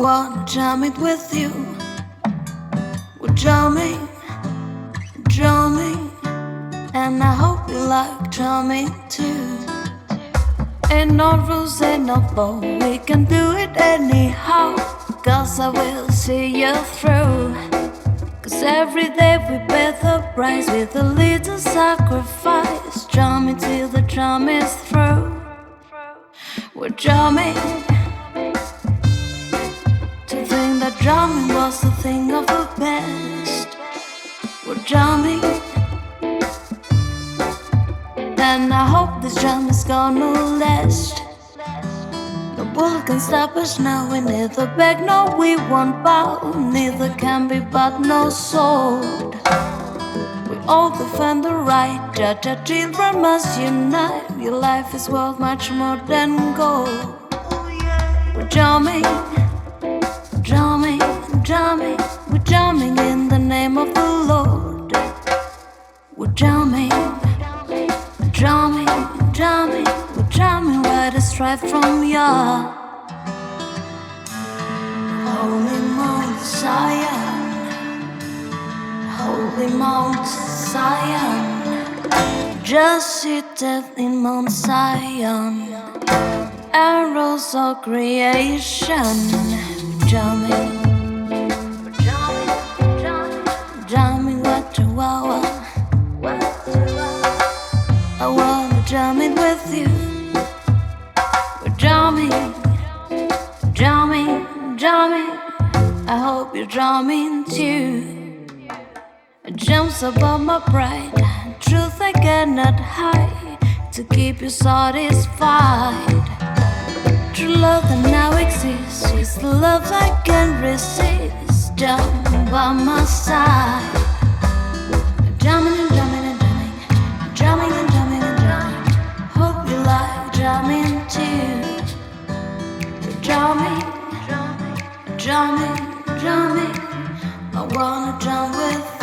wanna jam it with you. We're jamming, jamming, and I hope you like jamming too. Ain't no rules, ain't no law, we can do it anyhow. Cause I will see you through. Cause every day we pay the price with a little sacrifice. Jamming till the drum is through. We're jamming. To think that drumming was the thing of the best. We're jamming. And I hope this jam is gonna last. No bull can stop us now. We neither beg, no, we won't bow. Neither can be but no sword. We all defend the right. Jah Jah children must unite. Your life is worth much more than gold. We're jamming, jamming. We're jamming in the name of the Lord. We're jamming, jamming, jamming. We're jamming right straight from ya. Holy Mount Zion, Holy Mount Zion. Just seated in Mount Zion, arrows of creation, jamming, it with you. We're jamming, jamming, jamming. I hope you're drumming too. It jumps above my pride. Truth I cannot hide to keep you satisfied. True love that now exists is love I can resist. Jump by my side. Jamming, jamming. I wanna jam with